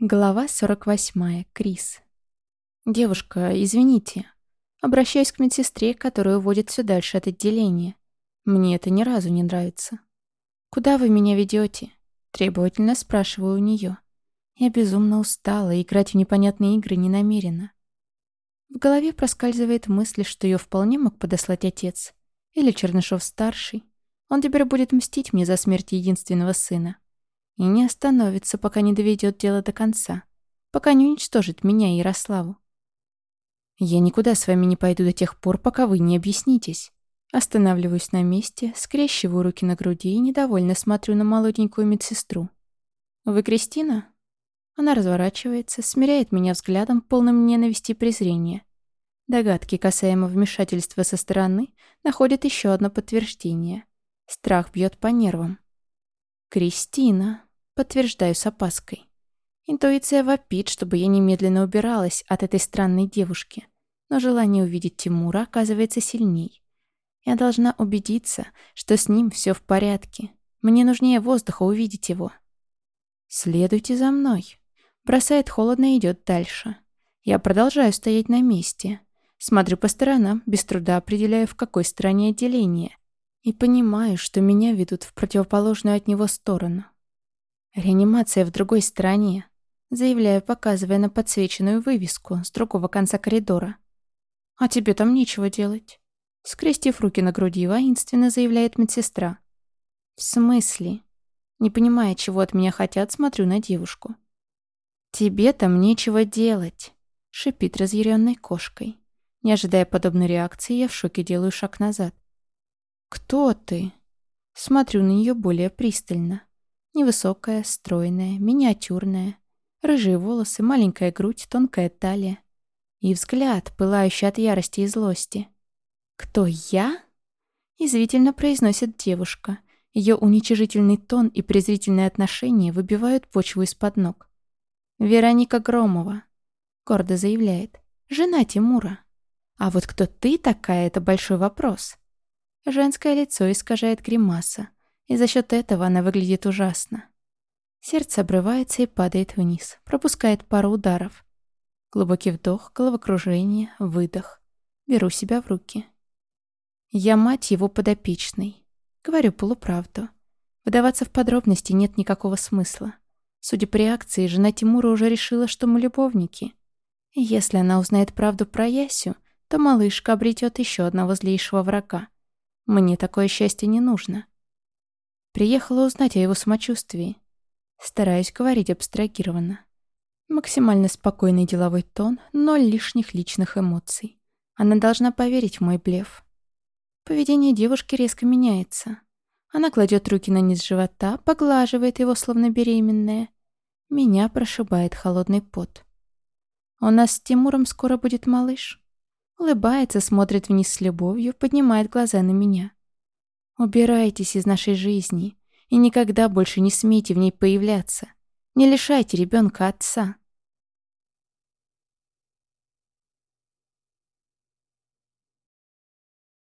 Глава 48. Крис. «Девушка, извините. Обращаюсь к медсестре, которая уводит все дальше от отделения. Мне это ни разу не нравится. Куда вы меня ведете? Требовательно спрашиваю у нее. Я безумно устала играть в непонятные игры не намерена. В голове проскальзывает мысль, что ее вполне мог подослать отец. Или Чернышов-старший. Он теперь будет мстить мне за смерть единственного сына и не остановится, пока не доведет дело до конца, пока не уничтожит меня и Ярославу. Я никуда с вами не пойду до тех пор, пока вы не объяснитесь. Останавливаюсь на месте, скрещиваю руки на груди и недовольно смотрю на молоденькую медсестру. «Вы Кристина?» Она разворачивается, смиряет меня взглядом, полным ненависти и презрения. Догадки касаемо вмешательства со стороны находят еще одно подтверждение. Страх бьет по нервам. «Кристина», Подтверждаю с опаской. Интуиция вопит, чтобы я немедленно убиралась от этой странной девушки. Но желание увидеть Тимура оказывается сильней. Я должна убедиться, что с ним все в порядке. Мне нужнее воздуха увидеть его. «Следуйте за мной». Бросает холодно и идет дальше. Я продолжаю стоять на месте. Смотрю по сторонам, без труда определяю, в какой стороне отделения. И понимаю, что меня ведут в противоположную от него сторону. «Реанимация в другой стороне», заявляю, показывая на подсвеченную вывеску с другого конца коридора. «А тебе там нечего делать», скрестив руки на груди, воинственно заявляет медсестра. «В смысле?» Не понимая, чего от меня хотят, смотрю на девушку. «Тебе там нечего делать», — шипит разъяренной кошкой. Не ожидая подобной реакции, я в шоке делаю шаг назад. «Кто ты?» Смотрю на нее более пристально. Невысокая, стройная, миниатюрная. Рыжие волосы, маленькая грудь, тонкая талия. И взгляд, пылающий от ярости и злости. «Кто я?» Извительно произносит девушка. Ее уничижительный тон и презрительное отношение выбивают почву из-под ног. «Вероника Громова», — гордо заявляет, — «жена Тимура». А вот кто ты такая, это большой вопрос. Женское лицо искажает гримаса и за счет этого она выглядит ужасно. Сердце обрывается и падает вниз, пропускает пару ударов. Глубокий вдох, головокружение, выдох. Беру себя в руки. Я мать его подопечной. Говорю полуправду. Выдаваться в подробности нет никакого смысла. Судя по реакции, жена Тимура уже решила, что мы любовники. И если она узнает правду про Ясю, то малышка обретет еще одного злейшего врага. Мне такое счастье не нужно. Приехала узнать о его самочувствии. Стараюсь говорить абстрагированно. Максимально спокойный деловой тон, ноль лишних личных эмоций. Она должна поверить в мой блеф. Поведение девушки резко меняется. Она кладет руки на низ живота, поглаживает его, словно беременная. Меня прошибает холодный пот. У нас с Тимуром скоро будет малыш. Улыбается, смотрит вниз с любовью, поднимает глаза на меня. Убирайтесь из нашей жизни и никогда больше не смейте в ней появляться. Не лишайте ребенка отца.